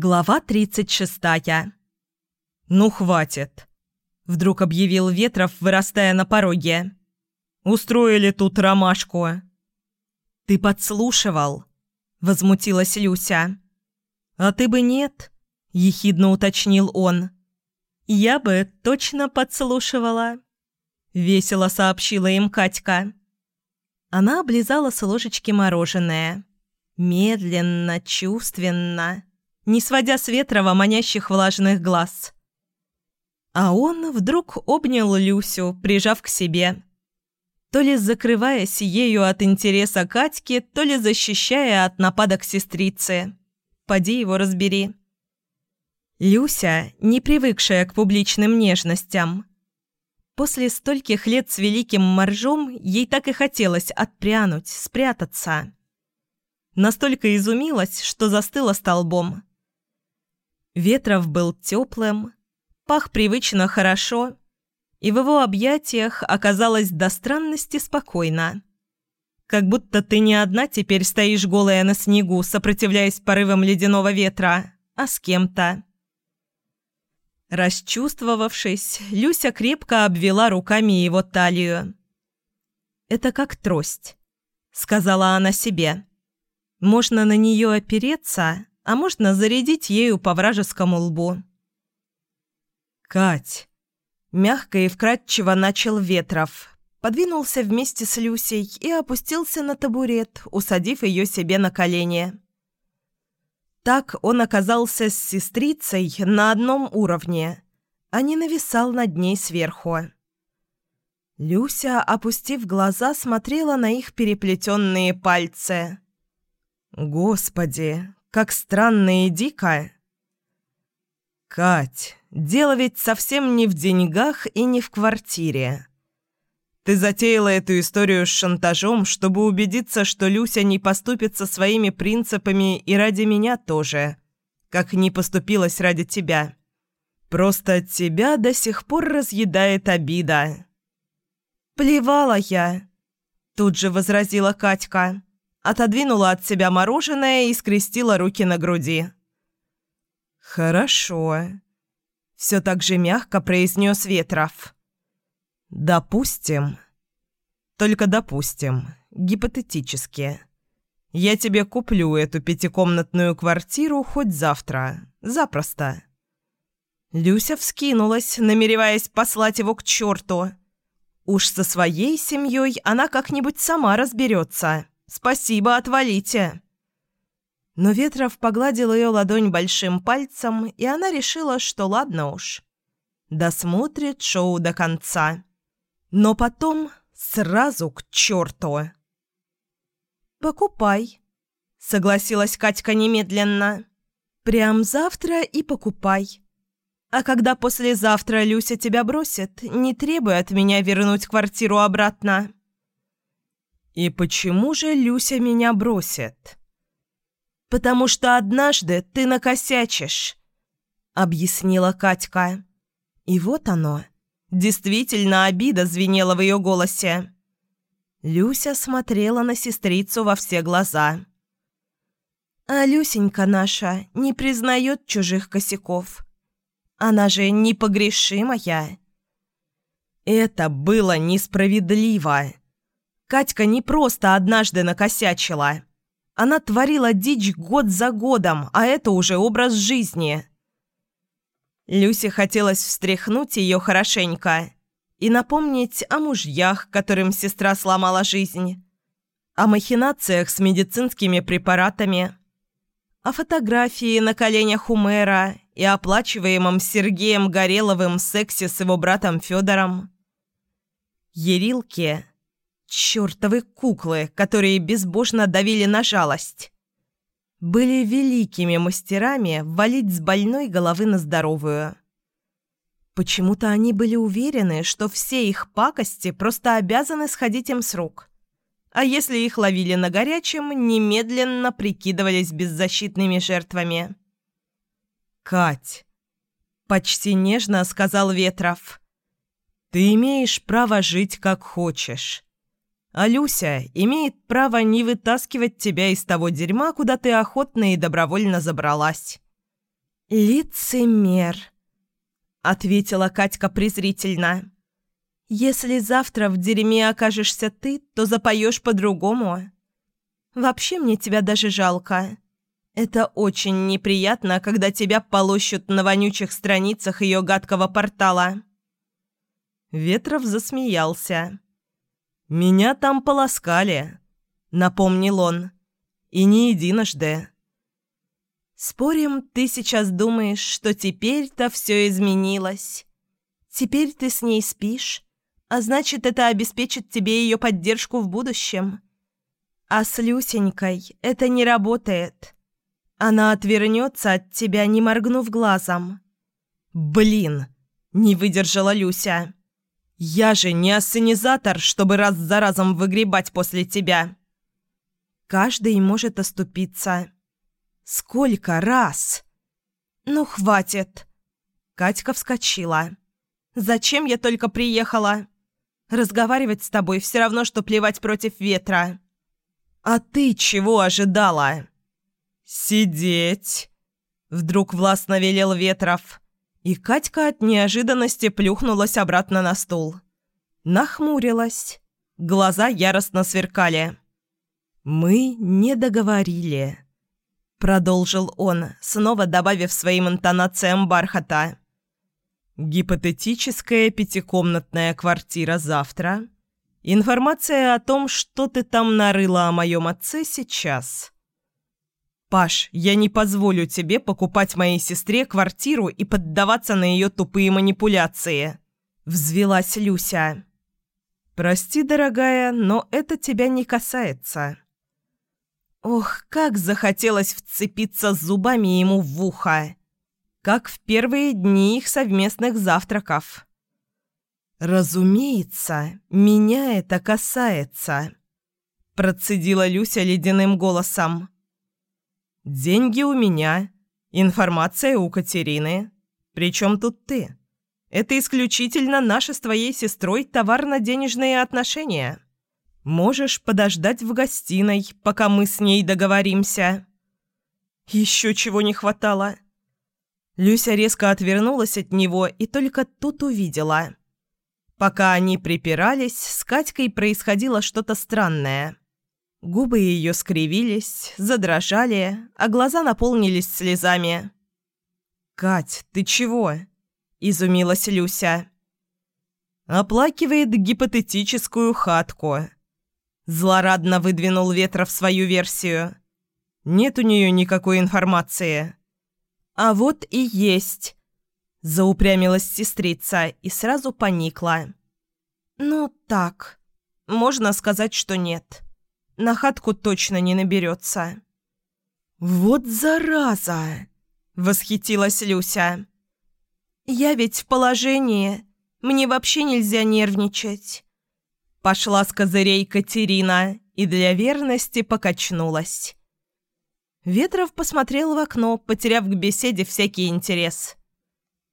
Глава 36. «Ну, хватит!» – вдруг объявил Ветров, вырастая на пороге. «Устроили тут ромашку!» «Ты подслушивал?» – возмутилась Люся. «А ты бы нет?» – ехидно уточнил он. «Я бы точно подслушивала», – весело сообщила им Катька. Она облизала с ложечки мороженое. Медленно, чувственно не сводя с Ветрова манящих влажных глаз. А он вдруг обнял Люсю, прижав к себе. То ли закрываясь ею от интереса Катьки, то ли защищая от нападок сестрицы. Поди его разбери. Люся, не привыкшая к публичным нежностям. После стольких лет с великим моржом ей так и хотелось отпрянуть, спрятаться. Настолько изумилась, что застыла столбом. Ветров был теплым, пах привычно хорошо, и в его объятиях оказалось до странности спокойно. Как будто ты не одна теперь стоишь голая на снегу, сопротивляясь порывам ледяного ветра, а с кем-то. Расчувствовавшись, Люся крепко обвела руками его талию. «Это как трость», — сказала она себе. «Можно на нее опереться, а можно зарядить ею по вражескому лбу. «Кать!» – мягко и вкрадчиво начал Ветров, подвинулся вместе с Люсей и опустился на табурет, усадив ее себе на колени. Так он оказался с сестрицей на одном уровне, а не нависал над ней сверху. Люся, опустив глаза, смотрела на их переплетенные пальцы. «Господи, как странно и дико. Кать, дело ведь совсем не в деньгах и не в квартире. Ты затеяла эту историю с шантажом, чтобы убедиться, что Люся не поступит со своими принципами и ради меня тоже, как не поступилась ради тебя. Просто тебя до сих пор разъедает обида. «Плевала я», — тут же возразила Катька отодвинула от себя мороженое и скрестила руки на груди. «Хорошо», — все так же мягко произнес Ветров. «Допустим. Только допустим. Гипотетически. Я тебе куплю эту пятикомнатную квартиру хоть завтра. Запросто». Люся вскинулась, намереваясь послать его к черту. Уж со своей семьей она как-нибудь сама разберется. Спасибо, отвалите!» Но Ветров погладил ее ладонь большим пальцем, и она решила, что ладно уж. Досмотрит шоу до конца. Но потом сразу к черту. «Покупай», — согласилась Катька немедленно. «Прям завтра и покупай. А когда послезавтра Люся тебя бросит, не требуй от меня вернуть квартиру обратно». «И почему же Люся меня бросит?» «Потому что однажды ты накосячишь», — объяснила Катька. И вот оно. Действительно, обида звенела в ее голосе. Люся смотрела на сестрицу во все глаза. «А Люсенька наша не признает чужих косяков. Она же непогрешимая». Это было несправедливо. Катька не просто однажды накосячила. Она творила дичь год за годом, а это уже образ жизни. Люсе хотелось встряхнуть ее хорошенько и напомнить о мужьях, которым сестра сломала жизнь, о махинациях с медицинскими препаратами, о фотографии на коленях у мэра и оплачиваемом Сергеем Гореловым сексе с его братом Федором. Ерилке Чёртовы куклы, которые безбожно давили на жалость. Были великими мастерами валить с больной головы на здоровую. Почему-то они были уверены, что все их пакости просто обязаны сходить им с рук. А если их ловили на горячем, немедленно прикидывались беззащитными жертвами. «Кать!» – почти нежно сказал Ветров. «Ты имеешь право жить как хочешь. А Люся имеет право не вытаскивать тебя из того дерьма, куда ты охотно и добровольно забралась. «Лицемер», — ответила Катька презрительно. «Если завтра в дерьме окажешься ты, то запоешь по-другому. Вообще мне тебя даже жалко. Это очень неприятно, когда тебя полощут на вонючих страницах ее гадкого портала». Ветров засмеялся. «Меня там полоскали», — напомнил он. «И не единожды». «Спорим, ты сейчас думаешь, что теперь-то все изменилось. Теперь ты с ней спишь, а значит, это обеспечит тебе ее поддержку в будущем. А с Люсенькой это не работает. Она отвернется от тебя, не моргнув глазом». «Блин!» — не выдержала Люся. «Я же не ассенизатор, чтобы раз за разом выгребать после тебя». «Каждый может оступиться». «Сколько раз?» «Ну, хватит!» Катька вскочила. «Зачем я только приехала? Разговаривать с тобой все равно, что плевать против ветра». «А ты чего ожидала?» «Сидеть!» Вдруг властно велел Ветров. И Катька от неожиданности плюхнулась обратно на стул. Нахмурилась. Глаза яростно сверкали. «Мы не договорили». Продолжил он, снова добавив своим интонациям бархата. «Гипотетическая пятикомнатная квартира завтра. Информация о том, что ты там нарыла о моем отце сейчас». «Паш, я не позволю тебе покупать моей сестре квартиру и поддаваться на ее тупые манипуляции», — взвелась Люся. «Прости, дорогая, но это тебя не касается». Ох, как захотелось вцепиться зубами ему в ухо. Как в первые дни их совместных завтраков. «Разумеется, меня это касается», – процедила Люся ледяным голосом. «Деньги у меня, информация у Катерины. Причем тут ты? Это исключительно наши с твоей сестрой товарно-денежные отношения». Можешь подождать в гостиной, пока мы с ней договоримся». Еще чего не хватало. Люся резко отвернулась от него и только тут увидела. Пока они припирались, с Катькой происходило что-то странное. Губы ее скривились, задрожали, а глаза наполнились слезами. «Кать, ты чего?» – изумилась Люся. «Оплакивает гипотетическую хатку», Злорадно выдвинул Ветров свою версию. Нет у нее никакой информации. А вот и есть. Заупрямилась сестрица и сразу поникла. Ну так, можно сказать, что нет. На хатку точно не наберется. «Вот зараза!» — восхитилась Люся. «Я ведь в положении. Мне вообще нельзя нервничать. Пошла с козырей Катерина и для верности покачнулась. Ветров посмотрел в окно, потеряв к беседе всякий интерес.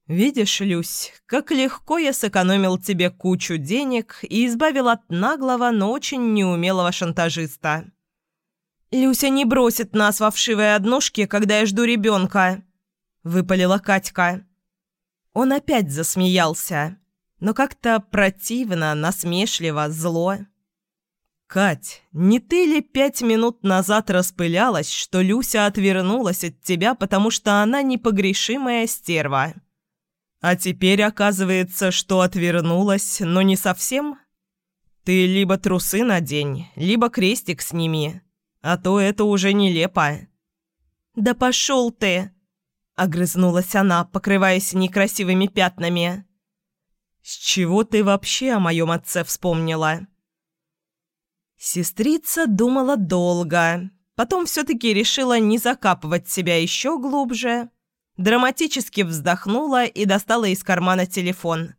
«Видишь, Люсь, как легко я сэкономил тебе кучу денег и избавил от наглого, но очень неумелого шантажиста». «Люся не бросит нас во вшивой однушке, когда я жду ребенка», — выпалила Катька. Он опять засмеялся но как-то противно, насмешливо, зло. «Кать, не ты ли пять минут назад распылялась, что Люся отвернулась от тебя, потому что она непогрешимая стерва? А теперь оказывается, что отвернулась, но не совсем? Ты либо трусы надень, либо крестик сними, а то это уже нелепо». «Да пошел ты!» — огрызнулась она, покрываясь некрасивыми пятнами. «С чего ты вообще о моем отце вспомнила?» Сестрица думала долго, потом все-таки решила не закапывать себя еще глубже, драматически вздохнула и достала из кармана телефон.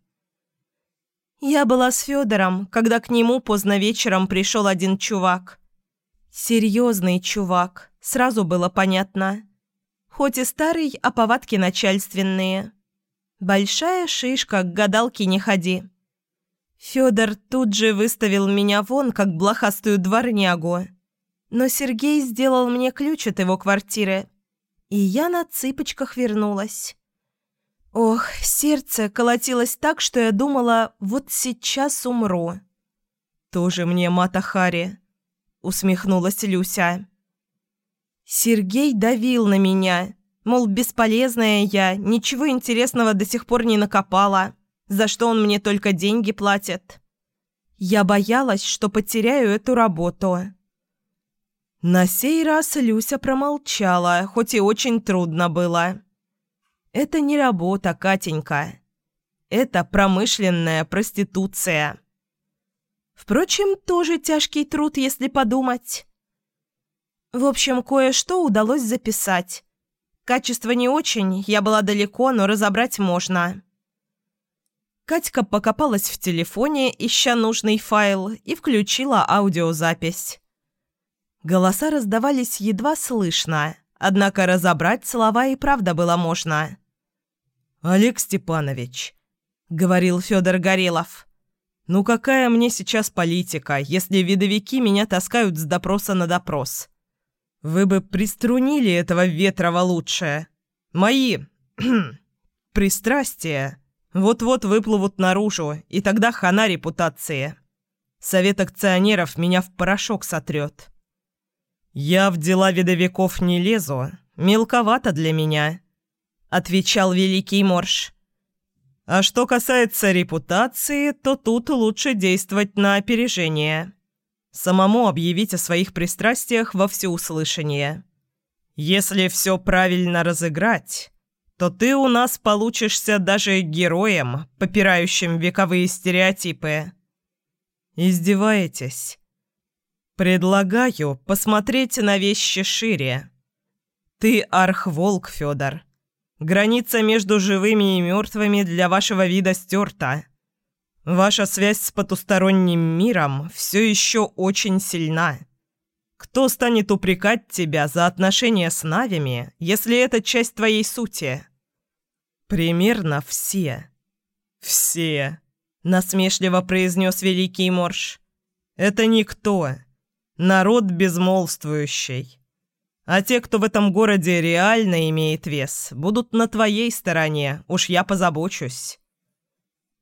«Я была с Федором, когда к нему поздно вечером пришел один чувак. Серьезный чувак, сразу было понятно. Хоть и старый, а повадки начальственные». Большая шишка, к гадалке не ходи. Федор тут же выставил меня вон, как блохастую дворнягу. Но Сергей сделал мне ключ от его квартиры. И я на цыпочках вернулась. Ох, сердце колотилось так, что я думала, вот сейчас умру. «Тоже мне Мата Хари», — усмехнулась Люся. Сергей давил на меня, мол, бесполезная я, ничего интересного до сих пор не накопала, за что он мне только деньги платит. Я боялась, что потеряю эту работу. На сей раз Люся промолчала, хоть и очень трудно было. Это не работа, Катенька. Это промышленная проституция. Впрочем, тоже тяжкий труд, если подумать. В общем, кое-что удалось записать. Качество не очень, я была далеко, но разобрать можно. Катька покопалась в телефоне, ища нужный файл, и включила аудиозапись. Голоса раздавались едва слышно, однако разобрать слова и правда было можно. «Олег Степанович», — говорил Федор Горелов, — «ну какая мне сейчас политика, если видовики меня таскают с допроса на допрос? Вы бы приструнили этого Ветрова лучше. Мои пристрастия вот-вот выплывут наружу, и тогда хана репутации. Совет акционеров меня в порошок сотрет». «Я в дела видовиков не лезу, мелковато для меня», — отвечал Великий Морж. «А что касается репутации, то тут лучше действовать на опережение. Самому объявить о своих пристрастиях во всеуслышание. Если все правильно разыграть, то ты у нас получишься даже героем, попирающим вековые стереотипы». «Издеваетесь?» «Предлагаю посмотреть на вещи шире. Ты архволк, Федор. Граница между живыми и мертвыми для вашего вида стерта. Ваша связь с потусторонним миром все еще очень сильна. Кто станет упрекать тебя за отношения с Навями, если это часть твоей сути? Примерно все. Все, насмешливо произнес Великий Морж. Это никто. Народ безмолвствующий. А те, кто в этом городе реально имеет вес, будут на твоей стороне, уж я позабочусь».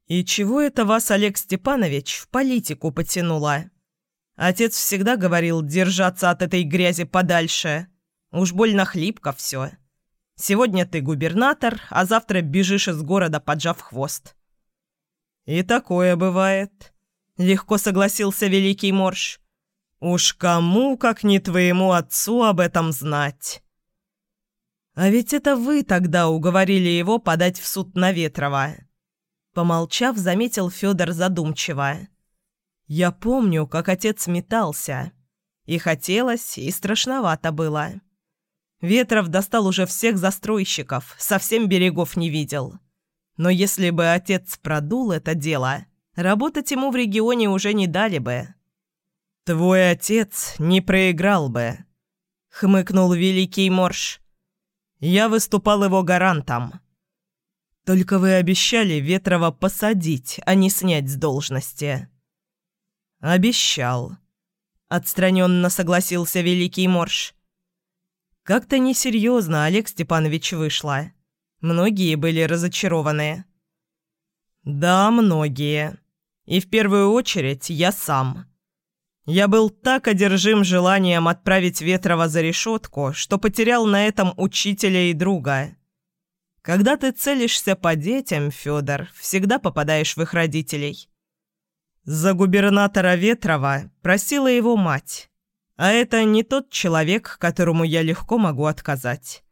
«И чего это вас, Олег Степанович, в политику потянуло?» Отец всегда говорил держаться от этой грязи подальше. Уж больно хлипко все. Сегодня ты губернатор, а завтра бежишь из города, поджав хвост. «И такое бывает», — легко согласился Великий Морж. Уж кому, как не твоему отцу, об этом знать. А ведь это вы тогда уговорили его подать в суд на Ветрова. Помолчав, заметил Федор задумчиво. Я помню, как отец метался. И хотелось, и страшновато было. Ветров достал уже всех застройщиков, совсем берегов не видел. Но если бы отец продул это дело, работать ему в регионе уже не дали бы. «Твой отец не проиграл бы», — хмыкнул Великий Морж. «Я выступал его гарантом. Только вы обещали Ветрова посадить, а не снять с должности». «Обещал», — отстраненно согласился Великий Морж. «Как-то несерьезно Олег Степанович вышла. Многие были разочарованы». «Да, многие. И в первую очередь я сам». Я был так одержим желанием отправить Ветрова за решетку, что потерял на этом учителя и друга. Когда ты целишься по детям, Федор, всегда попадаешь в их родителей. За губернатора Ветрова просила его мать, а это не тот человек, которому я легко могу отказать.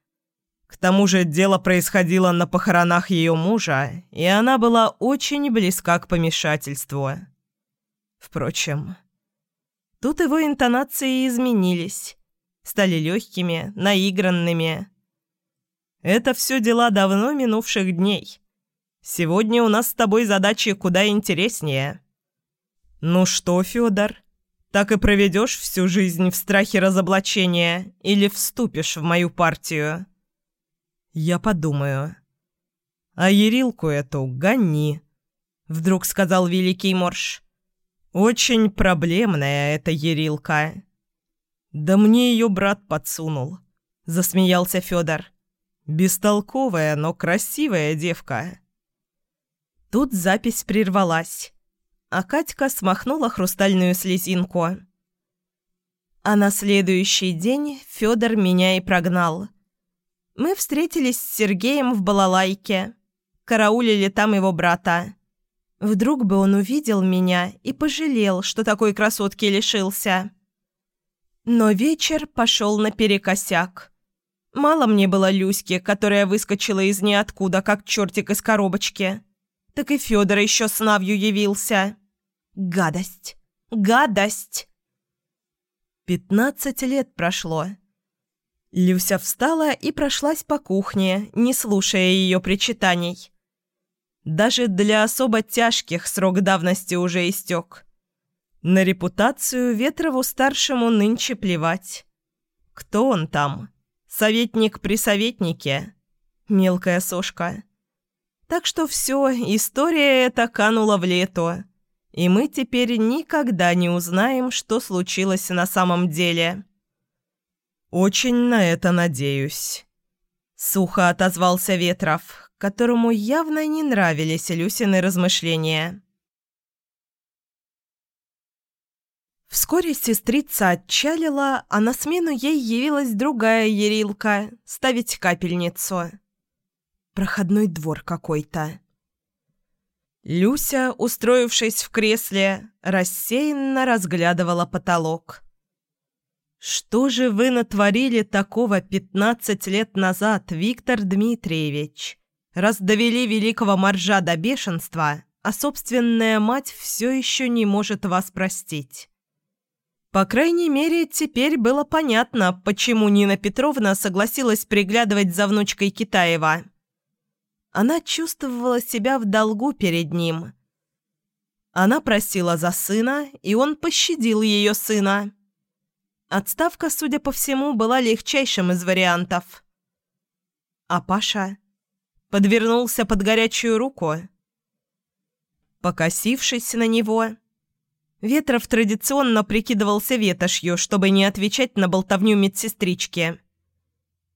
К тому же дело происходило на похоронах ее мужа, и она была очень близка к помешательству. Впрочем... Тут его интонации изменились, стали легкими, наигранными. Это все дела давно минувших дней. Сегодня у нас с тобой задачи куда интереснее. Ну что, Федор, так и проведешь всю жизнь в страхе разоблачения или вступишь в мою партию? Я подумаю. А Ерилку эту гони, вдруг сказал великий Морж. Очень проблемная эта Ерилка. Да мне ее брат подсунул. – засмеялся Федор. «Бестолковая, но красивая девка». Тут запись прервалась, а Катька смахнула хрустальную слезинку. А на следующий день Федор меня и прогнал. Мы встретились с Сергеем в балалайке. Караулили там его брата. Вдруг бы он увидел меня и пожалел, что такой красотки лишился. Но вечер пошел наперекосяк. Мало мне было Люськи, которая выскочила из ниоткуда, как чертик из коробочки. Так и Федор еще с Навью явился. Гадость! Гадость! Пятнадцать лет прошло. Люся встала и прошлась по кухне, не слушая ее причитаний. Даже для особо тяжких срок давности уже истек. На репутацию Ветрову-старшему нынче плевать. Кто он там? Советник при советнике? Мелкая сошка. Так что все, история эта канула в лето. И мы теперь никогда не узнаем, что случилось на самом деле. «Очень на это надеюсь», — сухо отозвался Ветров, которому явно не нравились Люсины размышления. Вскоре сестрица отчалила, а на смену ей явилась другая Ерилка — ставить капельницу. Проходной двор какой-то. Люся, устроившись в кресле, рассеянно разглядывала потолок. «Что же вы натворили такого пятнадцать лет назад, Виктор Дмитриевич? Раз довели великого моржа до бешенства, а собственная мать все еще не может вас простить». По крайней мере, теперь было понятно, почему Нина Петровна согласилась приглядывать за внучкой Китаева. Она чувствовала себя в долгу перед ним. Она просила за сына, и он пощадил ее сына. Отставка, судя по всему, была легчайшим из вариантов. А Паша подвернулся под горячую руку. Покосившись на него, Ветров традиционно прикидывался ветошью, чтобы не отвечать на болтовню медсестрички.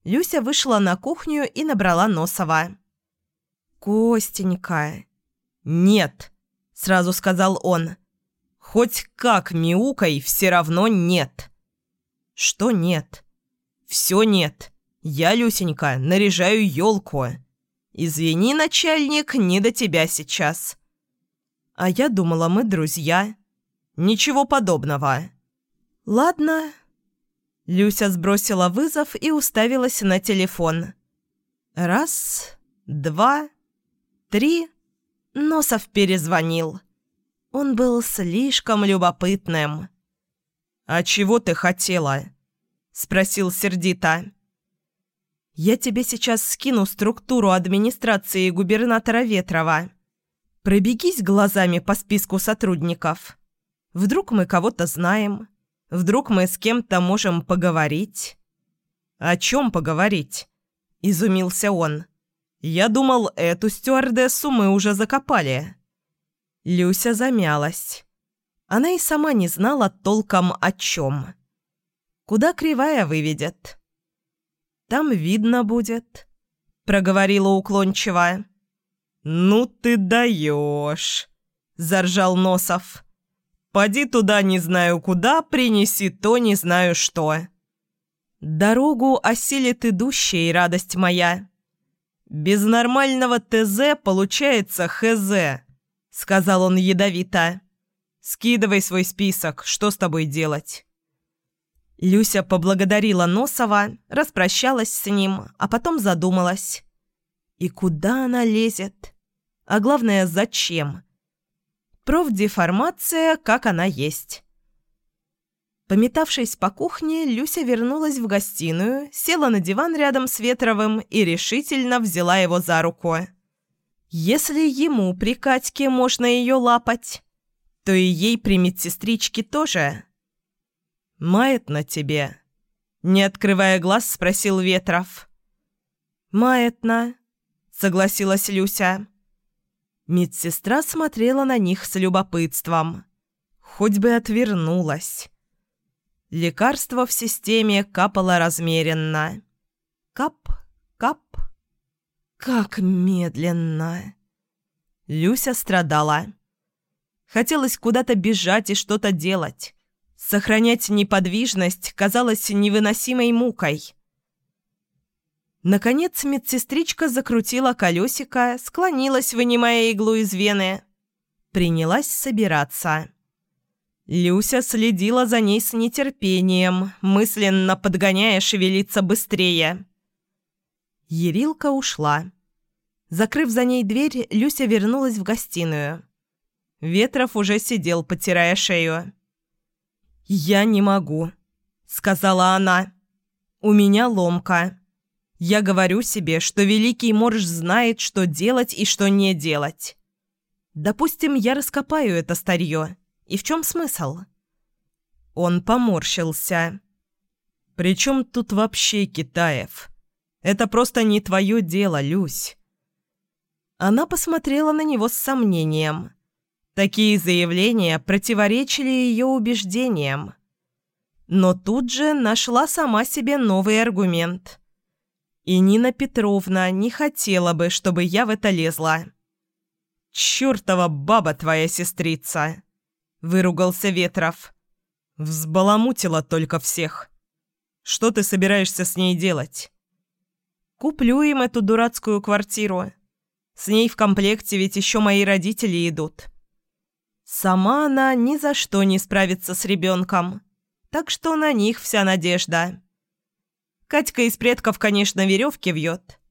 Люся вышла на кухню и набрала Носова. «Костенька!» «Нет!» – сразу сказал он. «Хоть как мяукай, все равно нет!» «Что нет?» «Все нет. Я, Люсенька, наряжаю елку. Извини, начальник, не до тебя сейчас». «А я думала, мы друзья». «Ничего подобного». «Ладно». Люся сбросила вызов и уставилась на телефон. «Раз, два...» три Носов перезвонил. Он был слишком любопытным. «А чего ты хотела?» – спросил сердито. «Я тебе сейчас скину структуру администрации губернатора Ветрова. Пробегись глазами по списку сотрудников. Вдруг мы кого-то знаем. Вдруг мы с кем-то можем поговорить». «О чем поговорить?» – изумился он. Я думал, эту стюардессу мы уже закопали». Люся замялась. Она и сама не знала толком о чем. Куда кривая выведет? «Там видно будет», — проговорила уклончиво. «Ну ты даешь», — заржал Носов. «Поди туда не знаю куда, принеси то не знаю что». «Дорогу осилит идущий, радость моя», «Без нормального ТЗ получается ХЗ», — сказал он ядовито. «Скидывай свой список, что с тобой делать?» Люся поблагодарила Носова, распрощалась с ним, а потом задумалась. И куда она лезет? А главное, зачем? Профдеформация, как она есть. Пометавшись по кухне, Люся вернулась в гостиную, села на диван рядом с Ветровым и решительно взяла его за руку. Если ему при Катьке можно ее лапать, то и ей при медсестричке тоже. «Мает на тебе?» Не открывая глаз, спросил Ветров. «Маятно», — согласилась Люся. Медсестра смотрела на них с любопытством. Хоть бы отвернулась. Лекарство в системе капало размеренно. Кап, кап. Как медленно. Люся страдала. Хотелось куда-то бежать и что-то делать. Сохранять неподвижность казалось невыносимой мукой. Наконец медсестричка закрутила колесико, склонилась, вынимая иглу из вены. Принялась собираться. Люся следила за ней с нетерпением, мысленно подгоняя шевелиться быстрее. Ерилка ушла. Закрыв за ней дверь, Люся вернулась в гостиную. Ветров уже сидел, потирая шею. «Я не могу», — сказала она. «У меня ломка. Я говорю себе, что Великий Морж знает, что делать и что не делать. Допустим, я раскопаю это старье. И в чем смысл?» Он поморщился. «При чем тут вообще Китаев? Это просто не твое дело, Люсь». Она посмотрела на него с сомнением. Такие заявления противоречили ее убеждениям. Но тут же нашла сама себе новый аргумент. И Нина Петровна не хотела бы, чтобы я в это лезла. «Чёртова баба твоя сестрица!» – выругался Ветров. «Взбаламутила только всех. Что ты собираешься с ней делать?» «Куплю им эту дурацкую квартиру. С ней в комплекте ведь еще мои родители идут. Сама она ни за что не справится с ребенком, так что на них вся надежда. Катька из предков, конечно, веревки вьет.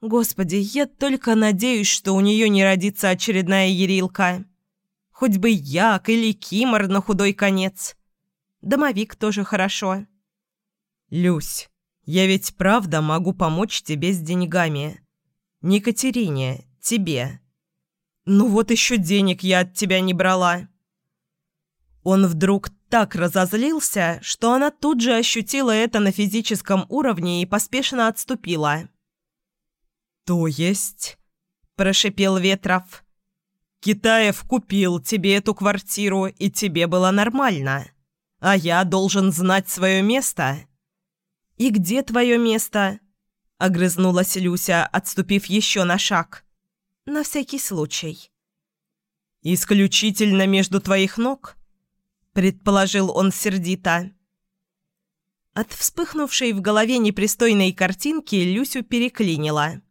Господи, я только надеюсь, что у нее не родится очередная ерилка. Хоть бы як или кимор на худой конец. Домовик тоже хорошо. Люсь, я ведь правда могу помочь тебе с деньгами. Не Катерине, тебе. Ну вот еще денег я от тебя не брала. Он вдруг так разозлился, что она тут же ощутила это на физическом уровне и поспешно отступила. «То есть?» – прошипел Ветров. «Китаев купил тебе эту квартиру, и тебе было нормально. А я должен знать свое место». «И где твое место?» – огрызнулась Люся, отступив еще на шаг. «На всякий случай». «Исключительно между твоих ног?» – предположил он сердито. От вспыхнувшей в голове непристойной картинки Люсю переклинила.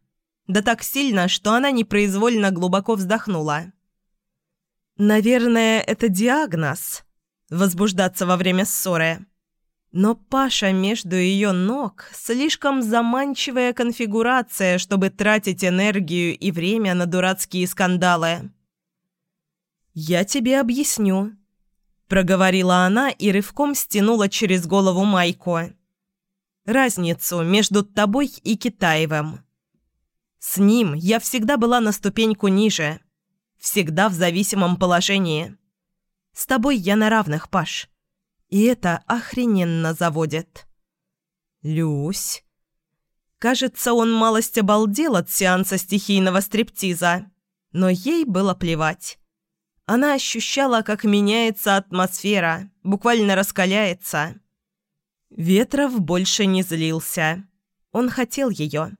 Да так сильно, что она непроизвольно глубоко вздохнула. «Наверное, это диагноз – возбуждаться во время ссоры». Но Паша между ее ног – слишком заманчивая конфигурация, чтобы тратить энергию и время на дурацкие скандалы. «Я тебе объясню», – проговорила она и рывком стянула через голову майку. «Разницу между тобой и Китаевым. С ним я всегда была на ступеньку ниже, всегда в зависимом положении. С тобой я на равных, Паш». И это охрененно заводит. Люсь. Кажется, он малость обалдел от сеанса стихийного стриптиза, но ей было плевать. Она ощущала, как меняется атмосфера, буквально раскаляется. Ветров больше не злился. Он хотел ее.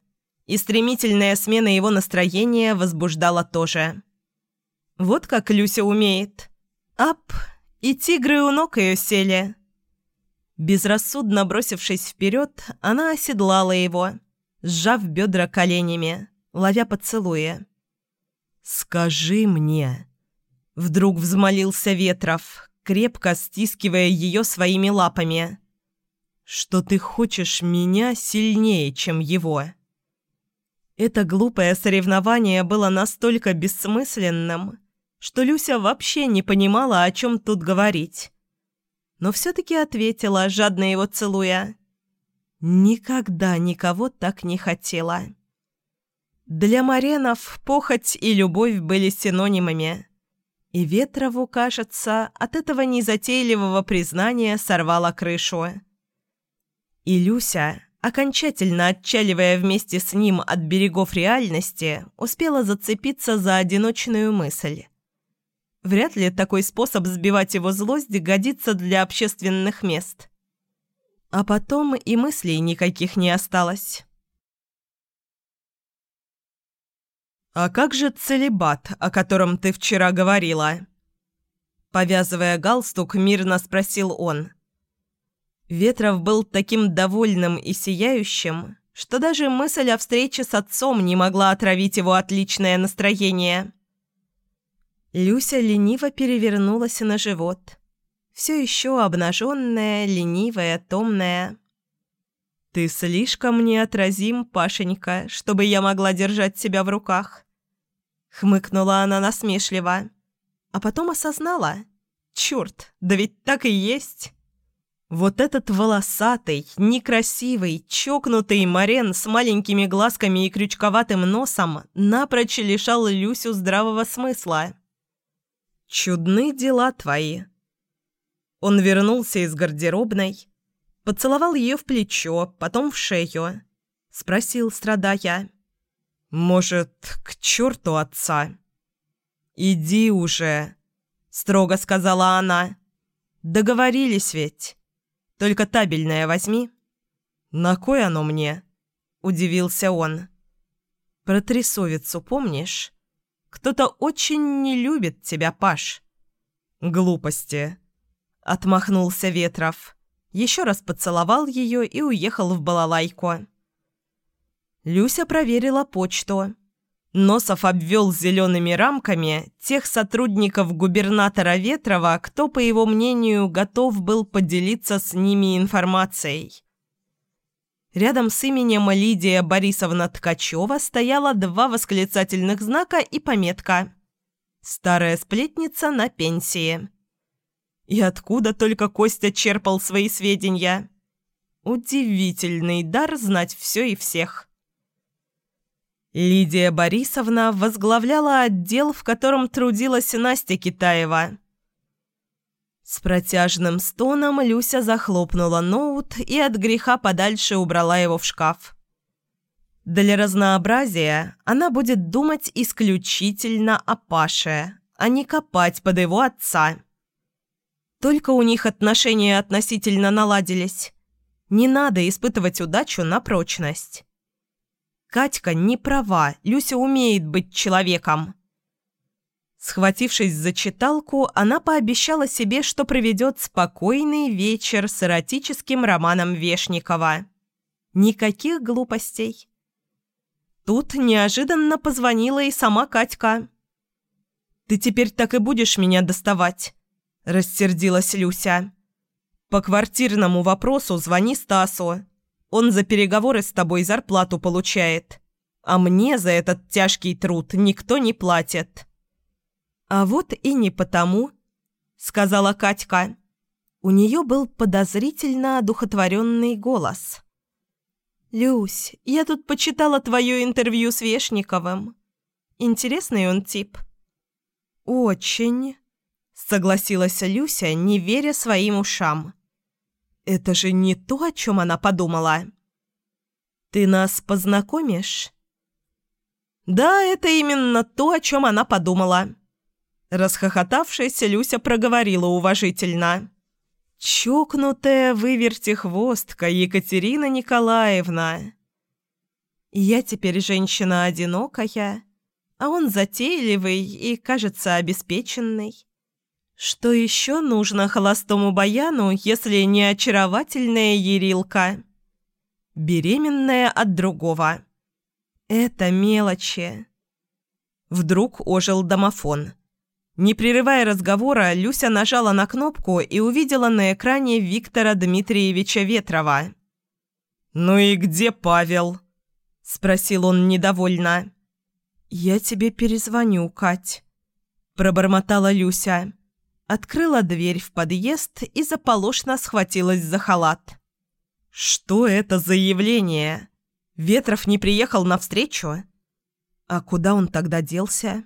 И стремительная смена его настроения возбуждала тоже. Вот как Люся умеет. Ап, и тигры у ног ее сели. Безрассудно бросившись вперед, она оседлала его, сжав бедра коленями, ловя поцелуя. «Скажи мне!» Вдруг взмолился Ветров, крепко стискивая ее своими лапами. «Что ты хочешь меня сильнее, чем его?» Это глупое соревнование было настолько бессмысленным, что Люся вообще не понимала, о чем тут говорить. Но все-таки ответила, жадно его целуя. Никогда никого так не хотела. Для Маренов похоть и любовь были синонимами. И Ветрову, кажется, от этого незатейливого признания сорвала крышу. И Люся, окончательно отчаливая вместе с ним от берегов реальности, успела зацепиться за одиночную мысль. Вряд ли такой способ сбивать его злость годится для общественных мест. А потом и мыслей никаких не осталось. «А как же целебат, о котором ты вчера говорила?» Повязывая галстук, мирно спросил он. Ветров был таким довольным и сияющим, что даже мысль о встрече с отцом не могла отравить его отличное настроение. Люся лениво перевернулась на живот. Все еще обнаженная, ленивая, томная. «Ты слишком неотразим, Пашенька, чтобы я могла держать себя в руках», — хмыкнула она насмешливо. А потом осознала. «Черт, да ведь так и есть!» Вот этот волосатый, некрасивый, чокнутый Марен с маленькими глазками и крючковатым носом напрочь лишал Люсю здравого смысла. «Чудны дела твои». Он вернулся из гардеробной, поцеловал ее в плечо, потом в шею. Спросил, страдая. «Может, к черту отца?» «Иди уже», — строго сказала она. «Договорились ведь. Только табельное возьми». «На кой оно мне?» — удивился он. «Про трясовицу помнишь? Кто-то очень не любит тебя, Паш». «Глупости», — отмахнулся Ветров. Еще раз поцеловал ее и уехал в балалайку. Люся проверила почту. Носов обвел зелеными рамками тех сотрудников губернатора Ветрова, кто, по его мнению, готов был поделиться с ними информацией. Рядом с именем Лидия Борисовна Ткачева стояло два восклицательных знака и пометка «Старая сплетница на пенсии». И откуда только Костя черпал свои сведения? Удивительный дар знать все и всех. Лидия Борисовна возглавляла отдел, в котором трудилась Настя Китаева. С протяжным стоном Люся захлопнула ноут и от греха подальше убрала его в шкаф. Для разнообразия она будет думать исключительно о Паше, а не копать под его отца. Только у них отношения относительно наладились. Не надо испытывать удачу на прочность. Катька не права, Люся умеет быть человеком. Схватившись за читалку, она пообещала себе, что проведет спокойный вечер с эротическим романом Вешникова. Никаких глупостей. Тут неожиданно позвонила и сама Катька. «Ты теперь так и будешь меня доставать?» – рассердилась Люся. «По квартирному вопросу звони Стасу. Он за переговоры с тобой зарплату получает. А мне за этот тяжкий труд никто не платит». «А вот и не потому», — сказала Катька. У нее был подозрительно одухотворенный голос. «Люсь, я тут почитала твое интервью с Вешниковым. Интересный он тип». «Очень», — согласилась Люся, не веря своим ушам. Это же не то, о чем она подумала. «Ты нас познакомишь?» «Да, это именно то, о чем она подумала». Расхохотавшись, Люся проговорила уважительно. «Чокнутая вывертихвостка Екатерина Николаевна!» «Я теперь женщина одинокая, а он затейливый и, кажется, обеспеченный. Что еще нужно холостому баяну, если не очаровательная ерилка? Беременная от другого. Это мелочи. Вдруг ожил домофон. Не прерывая разговора, Люся нажала на кнопку и увидела на экране Виктора Дмитриевича Ветрова. «Ну и где Павел?» – спросил он недовольно. «Я тебе перезвоню, Кать», – пробормотала Люся открыла дверь в подъезд и заполошно схватилась за халат. «Что это за явление? Ветров не приехал навстречу?» «А куда он тогда делся?»